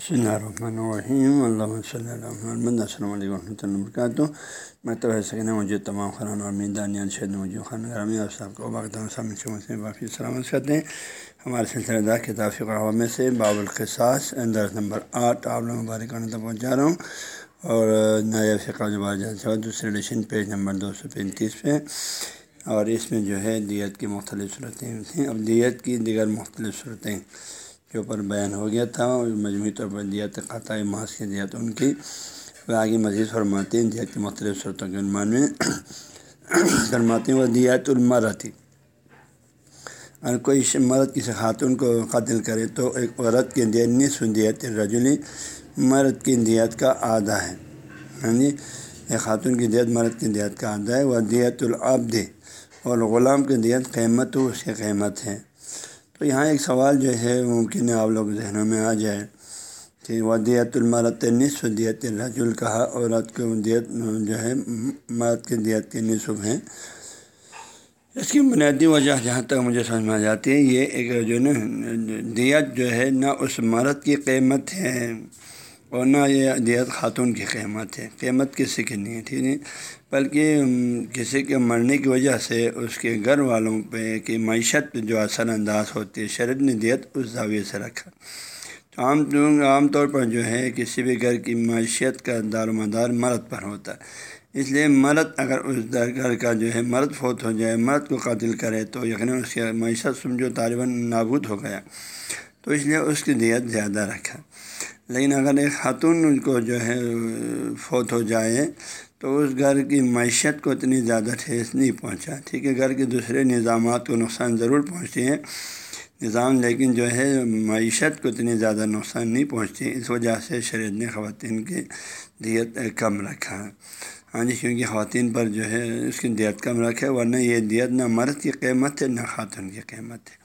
بسم اللہ الرحمن الرحیم اللہ صلی اللہ محمد، السلام علیکم ورحمۃ اللہ وبرکاتہ۔ میں تو ایسے کہ مجھے تمام خران اور میدان شہد مجھے خان گرامی اور صاحب کو باقاعدہ سے کافی سلامت کرتے ہیں۔ ہمارے سلسلہ دار کتاب فقہ میں سے باب القصاص درس نمبر آٹھ، آپ لوگ مبارک تک پہنچا رہا ہوں۔ اور نیا فقہ جو دوسرے ایڈیشن پیج نمبر دو سو پینتیس پہ۔ اور اس میں جو ہے دیت کی مختلف صورتیں ہیں اب دیت کی دیگر مختلف صورتیں۔ کے اوپر بیان ہو گیا تھا اور مجموعی طور پر دیت قطع ماس کی دیت ان کی۔ آگے مزید فرماتے ہیں دیت کی مختلف صورتوں کے عنوان میں فرماتے ہیں، وہ دیت المرتی اگر کوئی مرد کسی خاتون کو قتل کرے تو ایک عورت کی دیت نصف دیت رجلی مرد کی دیت کا آدھا ہے۔ ہاں جی ایک خاتون کی دیت مرد کی دیت کا آدھا ہے، وہ دیت العبد۔ اور غلام کی دیت قیمت ہو اس کی قیمت ہے۔ تو یہاں ایک سوال جو ہے ممکن ہے آپ لوگ ذہنوں میں آ جائے کہ وہ دیت المرت نصف دیت رجل کہا، عورت کو دیت جو ہے، مرد کے دیت کے نصف ہیں۔ اس کی بنیادی وجہ جہاں تک مجھے سمجھ میں آ جاتی ہے، یہ ایک جو ہے نا دیت جو ہے، نہ اس مرد کی قیمت ہے۔ اور نہ یہ دیت خاتون کی قیمت ہے۔ قیمت کسی کی نہیں ہے ٹھیک ہے بلکہ کسی کے مرنے کی وجہ سے اس کے گھر والوں پہ کہ معیشت پہ جو اثر انداز ہوتی ہے شرط نے دیت اس زاویے سے رکھا۔ تو عام عام طور پر جو ہے، کسی بھی گھر کی معیشت کا دار و مدار مرد پر ہوتا۔ ہے اس لیے مرد اگر اس گھر کا جو ہے، مرد فوت ہو جائے، مرد کو قاتل کرے، تو یقیناً اس کی معیشت سمجھو طالباً نابود ہو گیا۔ تو اس لیے اس کی دیت زیادہ رکھا۔ لیکن اگر ایک خاتون کو جو ہے، فوت ہو جائے تو اس گھر کی معیشت کو اتنی زیادہ ٹھیس نہیں پہنچا۔ ٹھیک ہے، گھر کے دوسرے نظامات کو نقصان ضرور پہنچتی ہیں۔ نظام لیکن جو ہے، معیشت کو اتنی زیادہ نقصان نہیں پہنچتی۔ اس وجہ سے شریعت نے خواتین کی دیت کم رکھا۔ ہاں جی کیونکہ خواتین پر جو ہے، اس کی دیت کم رکھے، ورنہ یہ دیت نہ مرد کی قیمت ہے، نہ خاتون کی قیمت ہے۔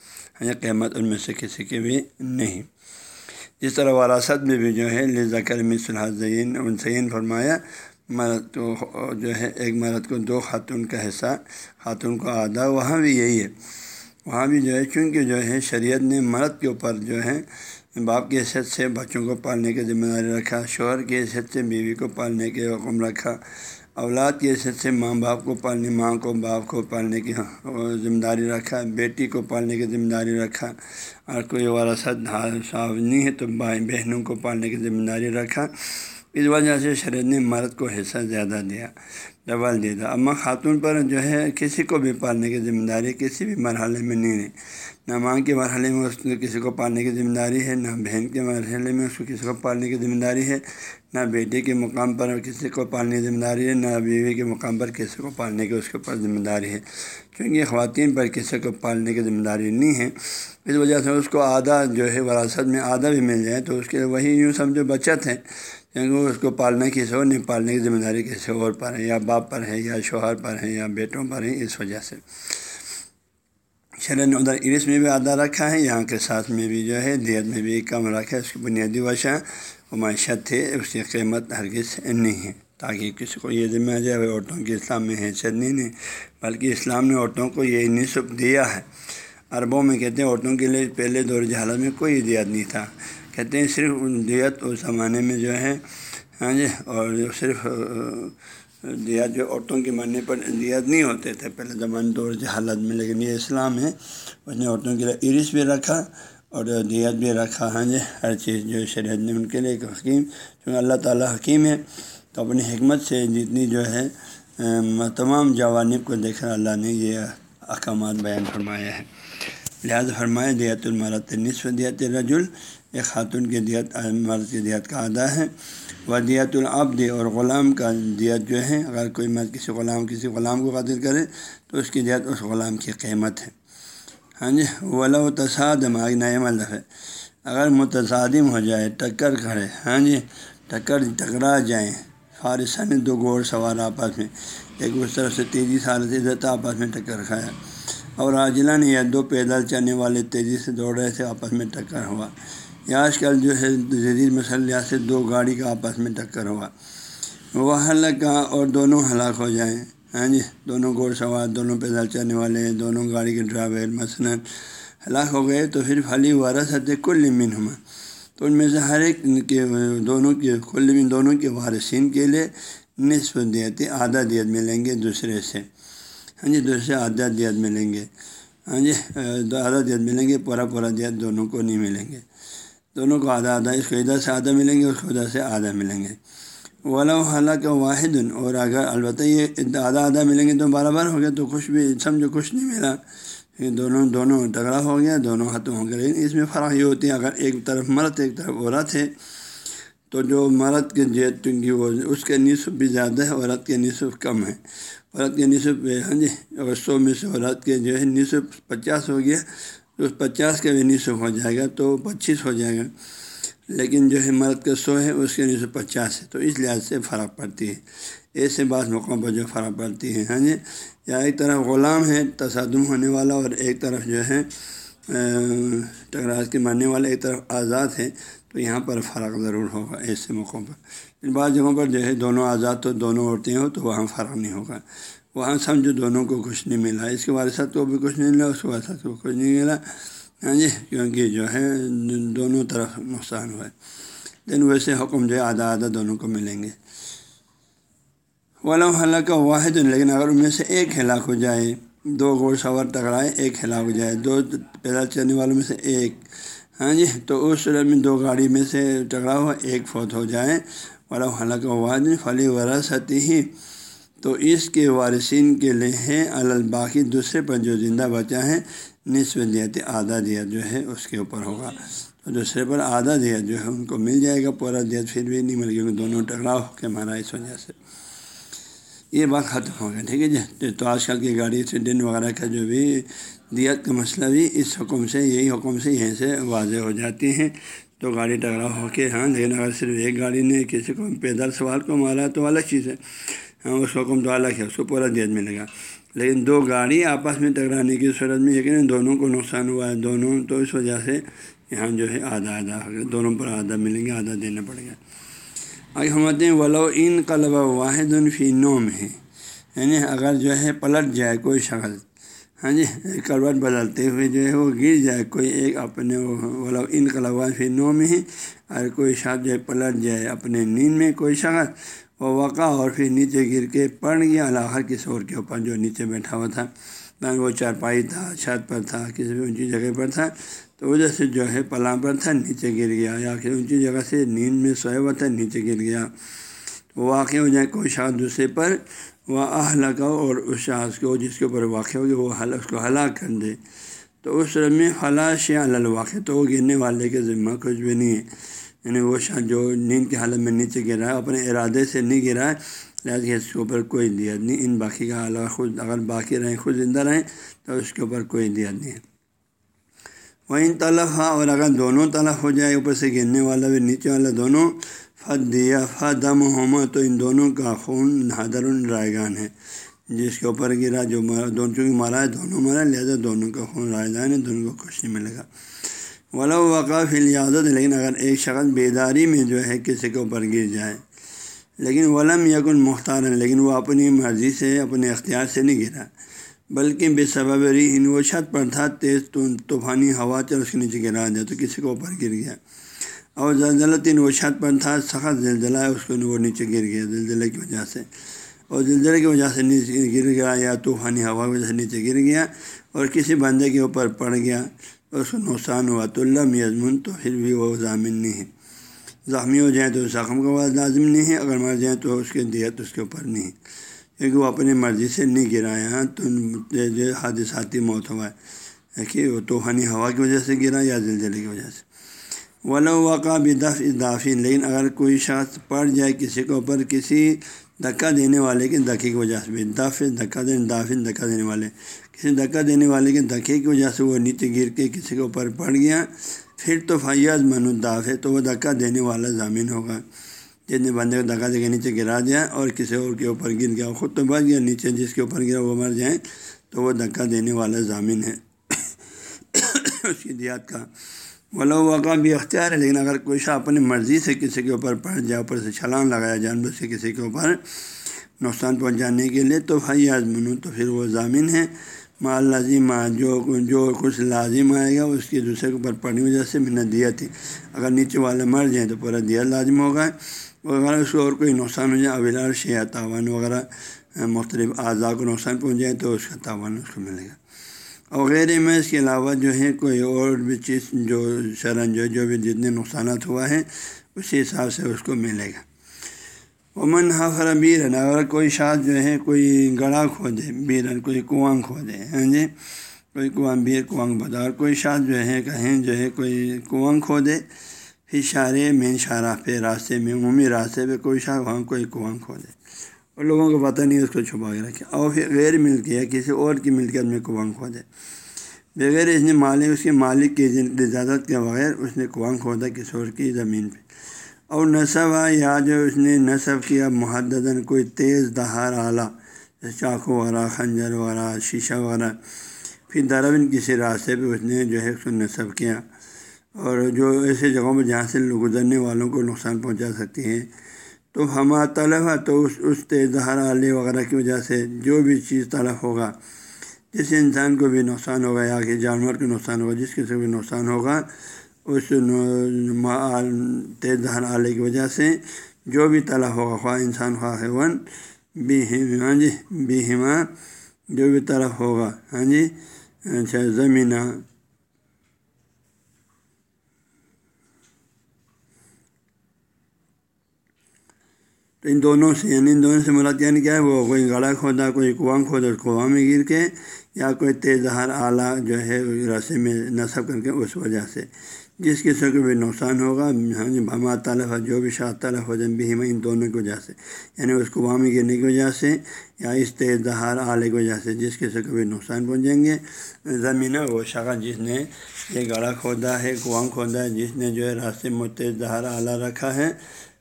ہاں جی قیمت ان میں سے کسی کی بھی نہیں۔ جس طرح وراثت میں بھی جو ہے، لذا کرمی صلاح انسین فرمایا، مرد کو جو ہے، ایک مرد کو دو خاتون کا حصہ، خاتون کو آدھا، وہاں بھی یہی ہے۔ وہاں بھی جو ہے، چونکہ جو ہے، شریعت نے مرد کے اوپر جو ہے، باپ کی حیثیت سے بچوں کو پالنے کی ذمہ داری رکھا، شوہر کی حیثیت سے بیوی کو پالنے کے حکم رکھا۔ اولاد کی حیثیت سے ماں باپ کو پالنے، ماں کو باپ کو پالنے کی ذمہ داری رکھا، بیٹی کو پالنے کی ذمہ داری رکھا، اور کوئی وراثت صاف نہیں ہے تو بھائی بہنوں کو پالنے کی ذمہ داری رکھا۔ اس وجہ سے شریعت نے مرد کو حصہ زیادہ دیا ڈبل دیا۔ تھا اما خاتون پر جو ہے، کسی کو بھی پالنے کی ذمہ داری کسی بھی مرحلے میں نہیں ہے۔ نہ ماں کے مرحلے میں اس کو کسی کو پالنے کی ذمہ داری ہے، نہ بہن کے مرحلے میں اس کو کسی کو پالنے کی ذمہ داری ہے، نہ بیٹے کے مقام پر کسی کو پالنے کی ذمہ داری ہے، نہ بیوی کے مقام پر کسی کو پالنے کی اس کے اوپر ذمہ داری ہے۔ کیونکہ خواتین پر کسی کو پالنے کی ذمہ داری نہیں ہے، اس وجہ سے اس کو آدھا جو ہے وراثت میں آدھا بھی مل جائے تو اس کے وہی یوں سمجھو بچت ہے۔ یعنی کیونکہ اس کو پالنا کسی اور نہیں، پالنے کی ذمہ داری کسی اور پر ہے، یا باپ پر ہے، یا شوہر پر ہے، یا بیٹوں پر ہے، اس وجہ سے۔ شرح نے ادھر ارس میں بھی آدھا رکھا ہے، یہاں کے ساتھ میں بھی جو ہے، دیت میں بھی کم رکھا ہے، اس کی بنیادی وجہ وہ معیشت تھے اس کی قیمت ہرگز نہیں ہے۔ تاکہ کسی کو یہ ذمہ آ جائے عورتوں کی اسلام میں حیثیت نہیں نہیں بلکہ اسلام نے عورتوں کو یہ نصب دیا ہے۔ عربوں میں کہتے ہیں، عورتوں کے لیے پہلے دور جہالت میں کوئی دیت نہیں تھا۔ کہتے ہیں صرف دیت اس زمانے میں جو ہے ہاں جی اور جو صرف دیت جو عورتوں کے مرنے پر دیت نہیں ہوتے تھے پہلے زمانے دور جہالت میں، لیکن یہ اسلام ہے، اس نے عورتوں کے لیے عرس بھی رکھا اور دیت بھی رکھا ہاں جی ہر چیز جو شریعت نے ان کے لیے ایک حکیم کیونکہ اللہ تعالیٰ حکیم ہے، تو اپنی حکمت سے جتنی جو ہے تمام جوانب کو دیکھ کر اللہ نے یہ احکامات بیان فرمایا ہے لہٰذا فرمایا، دیت المرت نصف دیت رجل ایک خاتون کی دیت مرد کی دیت کا آدھا ہے۔ وہ دیت العبد اور غلام کا دیت جو ہے، اگر کوئی مرد کسی غلام کسی غلام کو قاتل کرے، تو اس کی دیت اس غلام کی قیمت ہے۔ ہاں جی ولا و تصادم آگ نئے مطلب ہے۔ اگر متصادم ہو جائے، ٹکر کھڑے ہاں جی ٹکر، ٹکرا جائیں فارثن دو گھوڑ سوار آپس میں، ایک اس طرف سے تیزی سال سے آپس میں ٹکر کھایا۔ اور عاجلہ نے یا دو پیدل چلنے والے تیزی سے دوڑ رہے تھے، آپس میں ٹکر ہوا۔ یا آج کل جو ہے، جدید مسلح سے دو گاڑی کا آپس میں ٹکر ہوا۔ وہ ہلاک کا اور دونوں ہلاک ہو جائیں۔ ہاں جی دونوں گھوڑ سوار، دونوں پیدل چلنے والے، دونوں گاڑی کے ڈرائیور مثلاً ہلاک ہو گئے تو پھر پھلی وارثت کل من ہوا تو ان میں سے ہر ایک کے دونوں کے، کل دونوں کے وارثین کے لیے نصف دیتی آدھا دیت ملیں گے دوسرے سے۔ ہاں جی دوسرے آدھا دیت ملیں گے۔ ہاں جی آدھا دیت ملیں گے، پورا پورا دیت دونوں کو نہیں ملیں گے۔ دونوں کو آدھا آدھا اس کو ادھر سے آدھا ملیں گے اس کو ادھر سے آدھا ملیں گے۔ ولا حالہ کا واحد اور اگر البتہ یہ آدھا آدھا ملیں گے تو برابر ہو گیا، تو کچھ بھی، سمجھو کچھ نہیں ملا۔ دونوں دونوں تگڑا ہو گیا، دونوں ختم ہو گئے لیکن اس میں فرق یہ ہوتی ہے، اگر ایک طرف مرد، ایک طرف عورت ہے، تو جو مرد کے جیت کی وہ، اس کے نصف بھی زیادہ ہے، عورت کے نصف کم ہے۔ عورت کے نصف ہاں جی؟ اگر سو میں سے عورت کے جو ہے نصف پچاس ہو گیا، تو اس پچاس کا بھی نصف ہو جائے گا، تو پچیس ہو جائے گا۔ لیکن جو ہے مرد کا سو ہے، اس کے نصف پچاس ہے، تو اس لحاظ سے فرق پڑتی ہے۔ ایسے بعض موقعوں پر جو فرق پڑتی ہے ہاں جی؟ یا ایک طرف غلام ہے، تصادم ہونے والا، اور ایک طرف جو ہے ٹکراس کے ماننے والا ایک طرف آزاد ہے، تو یہاں پر فرق ضرور ہوگا ایسے موقعوں پر۔ بعض جگہوں پر جو ہے دونوں آزاد تو دونوں عورتیں ہوں تو وہاں فرق نہیں ہوگا۔ وہاں سمجھو دونوں کو کچھ نہیں ملا۔ اس کے وارثت کو بھی کچھ نہیں ملا، اس کے وارثت کو کچھ نہیں ملا۔ ہاں جی کیونکہ جو ہے، دونوں طرف نقصان ہوا ہے۔ دن ویسے حکم جو ہے، آدھا آدھا دونوں کو ملیں گے۔ ولم ہلاک کا واحد، لیکن اگر ان میں سے ایک ہلاک ہو جائے، دو گھوڑ سوار ٹکرائے ایک ہلاک ہو جائے، دو پیدا چلنے والوں میں سے ایک۔ ہاں جی تو اس صورت میں دو گاڑی میں سے ٹکرا ہوا، ایک فوت ہو جائے۔ ولم ہلاک واحد فلی وراثتی ہی تو اس کے وارثین کے لیے ہے الباقی دوسرے پر جو زندہ بچا ہے، نصف دیت آدھا دیا جو ہے اس کے اوپر ہوگا۔ تو دوسرے پر آدھا دیا جو ہے ان کو مل جائے گا، پورا دیت پھر بھی نہیں مل گا دونوں ٹکراؤ ہو کے مارا اس وجہ سے۔ یہ بات ختم ہو گیا ٹھیک ہے جی۔ تو آج کل کی گاڑی ایکسیڈنٹ وغیرہ کا جو بھی دیت کا مسئلہ بھی، اس حکم سے، یہی حکم سے یہیں سے واضح ہو جاتی ہیں۔ تو گاڑی ٹکرا ہو کے ہاں لیکن اگر صرف ایک گاڑی نے کسی کو پیدل سوال کو مارا تو الگ چیز ہے۔ ہاں اس حکم تو الگ ہے اس کو پورا دیت ملے گا لیکن دو گاڑی آپس میں ٹکرانے کی صورت میں یقین دونوں کو نقصان ہوا ہے۔ دونوں تو اس وجہ سے یہاں جو ہے آدھا آدھا دونوں پر آدھا ملیں گے، آدھا دینا پڑے گا۔ آگے ہم آتے ہیں، ولو ان قلب واحد فی نوم ہے یعنی اگر جو ہے پلٹ جائے کوئی شکل ہاں جی کروٹ بدلتے ہوئے جو ہے وہ گر جائے، کوئی ایک اپنے ولو ان قلب فی نوم ہی اور کوئی شخص جو ہے پلٹ جائے اپنے نیند میں کوئی شخص وہ وقع اور پھر نیچے گر کے پڑ گیا۔ علاقہ کس اور کے اوپر جو نیچے بیٹھا ہوا تھا وہ چارپائی تھا، چھت پر تھا، کسی بھی اونچی جگہ پر تھا، تو وجہ سے جو ہے پلاں پر تھا، نیچے گر گیا۔ یا پھر اونچی جگہ سے نیند میں سویا ہوا تھا، نیچے گر گیا۔ وہ واقع ہو جائے کوئی شخص دوسرے پر وہ کا اور اس شخص کو جس کے اوپر واقع ہوگی وہ حل اس کو ہلاک کر دے۔ تو اس میں خلاش الواقع تو وہ گرنے والے کے ذمہ کچھ بھی نہیں ہے۔ یعنی وہ شخص جو نیند کی حالت میں نیچے گرا ہے، اپنے ارادے سے نہیں گرا ہے، لہٰذا اس کے اوپر کوئی دیت نہیں۔ ان باقی کا علاوہ خود اگر باقی رہیں، خود زندہ رہیں، تو اس کے اوپر کوئی دیت نہیں ہے۔ وہ ان طلف ہاں اور اگر دونوں طلف ہو جائے، اوپر سے گرنے والا بھی نیچے والا دونوں فت دیا دم ہوما تو ان دونوں کا خون حضر رائے گان ہے۔ جس کے اوپر گرا جو مرا دونوں چونکہ مارا ہے، دونوں مرا لہٰذا دونوں کا خون رائے ہے، دونوں کو کچھ نہیں ملے گا۔ ولا وقاف الیادت، لیکن اگر ایک شخص بیداری میں جو ہے کسی کے اوپر گر جائے، لیکن ولم یکن مختار ہے لیکن وہ اپنی مرضی سے، اپنے اختیار سے نہیں گرا۔ بلکہ بے سبب رین وہ چھت پر تھا، تیز طوفانی ہوا چل اس کے نیچے گرا دیا تو کسی کے اوپر گر گیا۔ اور زلزلہ وہ چھت پر تھا، سخت زلزلہ ہے، اس کو وہ نیچے گر گیا، زلزلے کی وجہ سے۔ اور زلزلے کی وجہ سے نیچے گر گیا یا طوفانی ہوا کی وجہ سے نیچے گر گیا اور کسی بندے کے اوپر پڑ گیا، اس کو نقصان ہوا۔ تو اللہ یزمن، تو پھر بھی وہ ضامن نہیں ہے۔ زخمی ہو جائیں تو زخم کا بعد لازم نہیں ہے، اگر مر جائیں تو اس کے دیت اس کے اوپر نہیں کیونکہ وہ اپنی مرضی سے نہیں گرایا تو جو حادثاتی موت ہوا ہے، کہ وہ طوفانی ہوا کی وجہ سے گرا یا زلزلے کی وجہ سے۔ ولو وقع بدف دافین لیکن اگر کوئی شخص پڑ جائے کسی کے اوپر کسی دھکا دینے والے کے دھکے کی وجہ سے بھی دف دھکا دینے دافن دھکا دینے والے، کسی دھکا دینے والے کے دھکے کی وجہ سے وہ نیچے گر کے کسی کے اوپر پڑ گیا، پھر تو فیاض منوداف ہے تو وہ دھکا دینے والا ضامین ہوگا۔ جتنے بندے کو دھکا دے کے نیچے گرا دیا اور کسی اور کے اوپر گر گیا خود تو بچ گیا، نیچے جس کے اوپر گرا وہ مر جائیں، تو وہ دھکا دینے والا ضامین ہے۔ اس کی دیات کا ولو وقع بھی اختیار ہے، لیکن اگر کوئی شاہ اپنی مرضی سے کسی کے اوپر پڑ جائے، اوپر سے چھلانگ لگایا جانور سے کسی کے اوپر نقصان پہنچانے کے لیے، تو بھائی آزمن تو پھر وہ ضامین ہے۔ مال لازم جو جو کچھ لازم آئے گا، اس کی دوسرے کے اوپر پڑنے کی وجہ سے محنت دیا تھی اگر نیچے والے مر جائیں تو پورا دیا لازم ہوگا۔ وغیرہ اس کو اور کوئی نقصان ہو جائے اویلا شیا تاوان وغیرہ، مختلف اعضاء کو نقصان پہنچ جائے تو اس کا تاوان اس کو ملے گا۔ وغیرہ میں اس کے علاوہ جو ہے کوئی اور بھی چیز جو شرن جو جو بھی جتنے نقصانات ہوا ہے، اسی حساب سے اس کو ملے گا۔ امن حفر بیرن اگر کوئی شاد جو ہے، کوئی گڑھا کھو دے بیرن کوئی کنواں کھو دے ہاں جی؟ کوئی کنواں بیر کنواں بتا اور کوئی شاد جو ہے، کہیں جو ہے، کوئی کنواں کھو دے پھر شارے مین شارہ پہ راستے میں عمومی راستے پہ کوئی شاہ وہاں کوئی کنواں کھو دے اور لوگوں کو پتہ نہیں اس کو چھپا کے رکھے اور پھر غیر ملک یا کسی اور کی ملکیت میں کنواں کھو دے۔ بغیر اس نے مالک، اس کے مالک کی اجازت کے بغیر اس نے کنواں کھودا کسی اور کی زمین پہ۔ اور نصب یا جو اس نے نصب کیا محدن کوئی تیز دہار آلہ جیسے چاقو وغیرہ، خنجر وغیرہ، شیشہ وغیرہ۔ پھر دربن کسی راستے پہ اس نے جو ہے اس کو نصب کیا۔ اور جو ایسے جگہوں پہ جہاں سے گزرنے والوں کو نقصان پہنچا سکتی ہے تو ہما طلب ہے تو اس اس تیز دہار آلے وغیرہ کی وجہ سے جو بھی چیز طلب ہوگا، جس انسان کو بھی نقصان ہوگا یا کہ جانور کو نقصان ہوگا، جس کسی کو بھی نقصان ہوگا، اس تیز دہر آلے کی وجہ سے جو بھی طلب ہوگا، خواہ انسان، خواہ ون بھی ہاں جی بھی جو بھی طرف ہوگا ہاں جی اچھا زمینہ تو ان دونوں سے یعنی ان دونوں سے مراد یعنی کیا ہے؟ وہ کوئی گڑھا کھودا، کوئی کنواں کھودا اس کنواں میں گر کے یا کوئی تیز دہار آلہ جو ہے رسے میں نصب کر کے اس وجہ سے۔ جس کسی کو بھی نقصان ہوگا ہاں جی بھما طلف جو بھی شاہ طلف ہو جائیں بھی ان دونوں کی وجہ سے۔ یعنی اس کنواں میں گرنے کی وجہ سے یا اس تیز دہار آلے کی وجہ سے جس کسی کو بھی نقصان پہنچیں گے۔ زمین وہ شخص جس نے یہ گڑھا کھودا ہے، کنواں کھودا ہے، جس نے جو ہے راستے میں تیز دہار آلہ رکھا ہے۔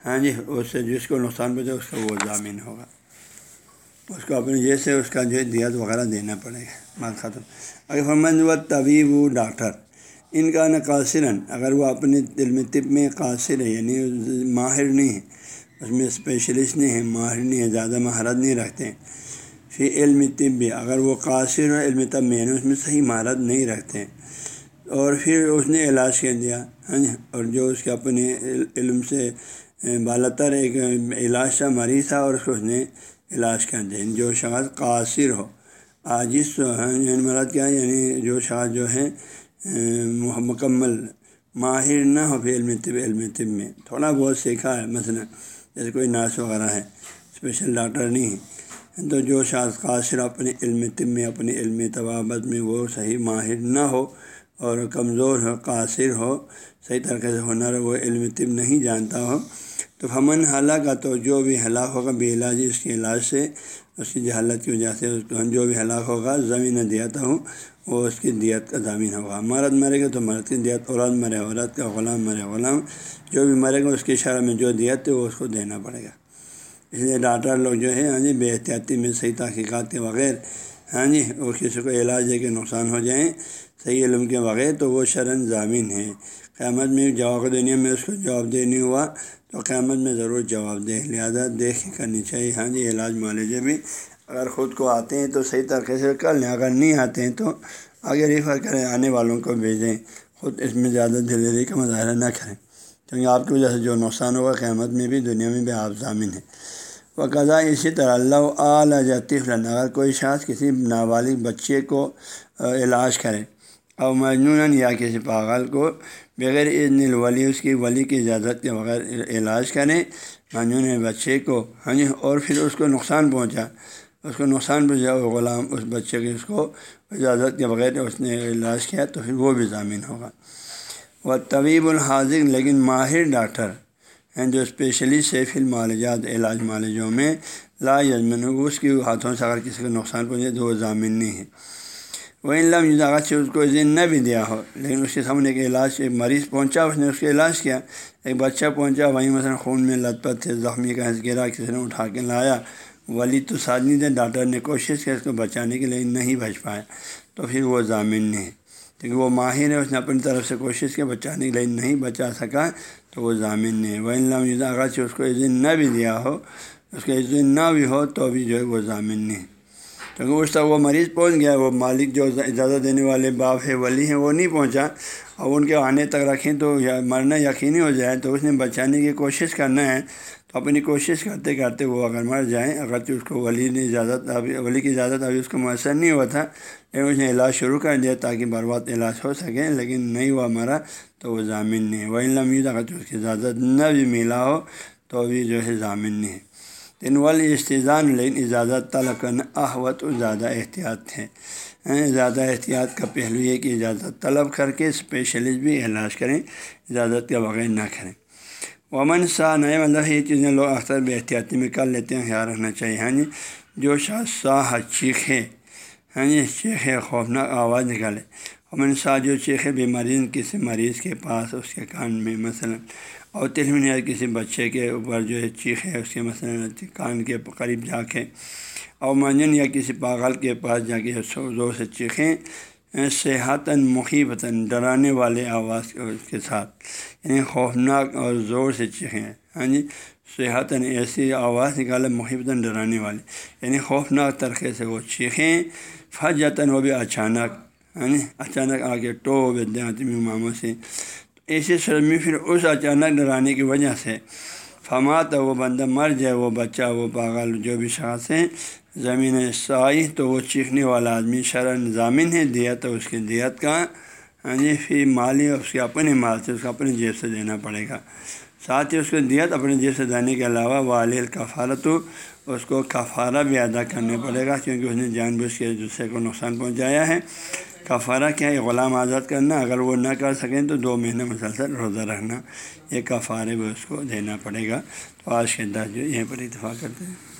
ہاں جی اس سے جس کو نقصان پہنچے اس کا وہ ضامین ہوگا۔ اس کو اپنے جیسے اس کا جو ہے دیت وغیرہ دینا پڑے گا۔ بات ختم۔ اگر محمد و طبیب و ڈاکٹر۔ ان کا نہ قاصرن۔ اگر وہ اپنے علم طب میں قاصر ہے یعنی ماہر نہیں ہے، اس میں اسپیشلسٹ نہیں ہے، ماہر نہیں ہے، زیادہ مہارت نہیں رکھتے ہیں۔ پھر علم طب بھی اگر وہ قاصر ہو، علم طب میں یعنی اس میں صحیح مہارت نہیں رکھتے ہیں۔ اور پھر اس نے علاج کر دیا۔ ہاں جی اور جو اس کے اپنے علم سے بالا تر ایک علاج کا مریض تھا اور اس کو اس نے علاج کر دیا یعنی جو شخص قاصر ہو۔ عاجز یعنی مراد کیا یعنی جو شخص جو ہے مکمل ماہر نہ ہو پھر علم طب علم طب میں۔ تھوڑا بہت سیکھا ہے، مثلا جیسے کوئی ناس وغیرہ ہے، اسپیشل ڈاکٹر نہیں ہے۔ تو جو شاذ قاصر اپنے علم طب میں، اپنے علم طبابت میں، وہ صحیح ماہر نہ ہو اور کمزور ہو، قاصر ہو، صحیح طریقے سے ہنر وہ علم طب نہیں جانتا ہو تو ہمن ہلاک کا تو جو بھی ہلاک ہوگا بے علاج اس کے علاج سے، اس کی جہالت کی وجہ سے اس کو جو بھی ہلاک ہوگا زمین دیتا ہوں، وہ اس کی دیت کا ضامین ہوگا۔ مرد مرے گا تو مرد کی دیت، اولاد مرے عورت کا غلام مرے، غلام جو بھی مرے گا، اس کی شرح میں جو دیت ہے، وہ اس کو دینا پڑے گا۔ اس لیے ڈاکٹر لوگ جو ہے ہاں جی بے احتیاطی میں صحیح تحقیقات کے بغیر ہاں جی وہ کسی کو علاج دے کے نقصان ہو جائیں، صحیح علم کے بغیر، تو وہ شرن ضامین ہے۔ قیامت میں جواب دنیا میں اس کو جواب دے نہیں ہوا تو قیامت میں ضرور جواب دے۔ لہٰذا دیکھ کرنی چاہیے۔ ہاں جی علاج معالجے بھی اگر خود کو آتے ہیں تو صحیح طریقے سے کر لیں۔ اگر نہیں آتے ہیں تو آگے ریفر کریں، آنے والوں کو بھیجیں۔ خود اس میں زیادہ دلیری کا مظاہرہ نہ کریں۔ کیونکہ آپ کی وجہ سے جو نقصان ہوگا، قیامت میں بھی دنیا میں بھی آپ ضامن ہیں۔ وہ قضا اسی طرح اللہ اعلیٰ طفل اگر کوئی شخص کسی نابالغ بچے کو علاج کرے اور مجنون یا کسی پاگل کو بغیر اذن الولی اس کی ولی کی اجازت کے بغیر علاج کریں۔ مجنون بچے کو۔ ہاں جی اور پھر اس کو نقصان پہنچا۔ اس کو نقصان پہنچا، وہ غلام اس بچے کے اس کو اجازت کے بغیر اس نے علاج کیا تو پھر وہ بھی ضامین ہوگا۔ وہ طبیب الحاظر لیکن ماہر ڈاکٹر ہیں جو اسپیشلسٹ ہے فی معالجات علاج معالجوں میں۔ لا یزمن اس کی ہاتھوں سے اگر کسی کو نقصان پہنچے تو وہ ضامن نہیں ہے۔ وہ علم سے اس کو عزن نہ بھی دیا ہو، لیکن اس کے سامنے کے علاج، ایک مریض پہنچا، اس نے اس کا علاج کیا۔ ایک بچہ پہنچا، وہیں مثلا خون میں لت پت تھے، زخمی کا ہنس گرا، کسی نے اٹھا کے لایا۔ ولی تو ساتھ نہیں تھے، ڈاکٹر نے کوشش کی اس کو بچانے کے لیے، نہیں بچ پایا۔ تو پھر وہ ضامن نہیں کیونکہ وہ ماہر ہے، اس نے اپنی طرف سے کوشش کی، بچانے کے لیے نہیں بچا سکا، تو وہ ضامن نہیں وہ علام اگر سے اس کو عزن نہ بھی دیا ہو، اس کو عزن نہ بھی ہو، تو بھی جو ہے وہ ضامن نہیں کیونکہ اس تک وہ مریض پہنچ گیا، وہ مالک جو اجازت دینے والے باپ ہے ولی ہیں، وہ نہیں پہنچا۔ اور ان کے آنے تک رکھیں تو یا مرنا یقینی ہو جائے، تو اس نے بچانے کی کوشش کرنا ہے۔ تو اپنی کوشش کرتے کرتے وہ اگر مر جائیں، اگرچہ اس کو ولی نے اجازت، ابھی ولی کی اجازت ابھی اس کو میسر نہیں ہوا تھا، لیکن اس نے علاج شروع کر دیا تاکہ بر وقت علاج ہو سکے، لیکن نہیں ہوا، مرا تو وہ ضامن نہیں۔ ہے وہ علم اگر اس کی اجازت نہ بھی ملا ہو تو بھی جو ہے ضامن نہیں۔ ہے ان والی استضان لیکن اجازت طلب کرنا احوت زیادہ احتیاط ہے ہاں، زیادہ احتیاط کا پہلو یہ کہ اجازت طلب کر کے اسپیشلسٹ بھی علاج کریں اجازت کے بغیر نہ کریں۔ ومن سا نئے مطلب یہ چیزیں لوگ اکثر بے احتیاطی میں کر لیتے ہیں، خیال رکھنا چاہیے۔ ہاں جی جو شاہ ساہ چیخے ہاں جی چیخے خوفناک آواز نکالے۔ امن سا جو چیخے بیماری کسی مریض کے پاس، اس کے کان میں مثلاً اور تلمن یا کسی بچے کے اوپر جو ہے چیخ ہے، اس کے مثلاً کان کے قریب جا کے اور منجن یا کسی پاگل کے پاس جا کے زور سے چیخیں صحت مخیبتاً ڈرانے والے آواز کے ساتھ یعنی خوفناک اور زور سے چیخیں۔ ہاں جی؟ صحت ایسی آواز نکالے محبتاً ڈرانے والے۔ یعنی خوفناک طریقے سے وہ چیخیں پھنس جاتا وہ بھی اچانک ہاں جی؟ اچانک آگے ٹو دیں آدمی ماموں سے ایسے میں پھر اس اچانک ڈرانے کی وجہ سے۔ فمات وہ بندہ مر جائے، وہ بچہ، وہ پاگل، جو بھی شخص ہیں زمین سائی تو وہ چیخنے والا آدمی شرح ضامن ہے دیت اس کی دیت کا ہاں جی پھر مالی اس کے اپنے مال سے اس کو اپنے جیب سے دینا پڑے گا۔ ساتھ ہی اس کو دیت اپنے جیب سے دینے کے علاوہ والد کفارت اس کو کفارہ بھی ادا کرنا پڑے گا، کیونکہ اس نے جان بوجھ کے دوسرے کو نقصان پہنچایا ہے۔ کفارہ کیا ہے؟ غلام آزاد کرنا، اگر وہ نہ کر سکیں تو دو مہینے مسلسل روزہ رہنا یہ کفارے بھی اس کو دینا پڑے گا۔ تو آج کے انداز جو یہیں پر اتفاق کرتے ہیں۔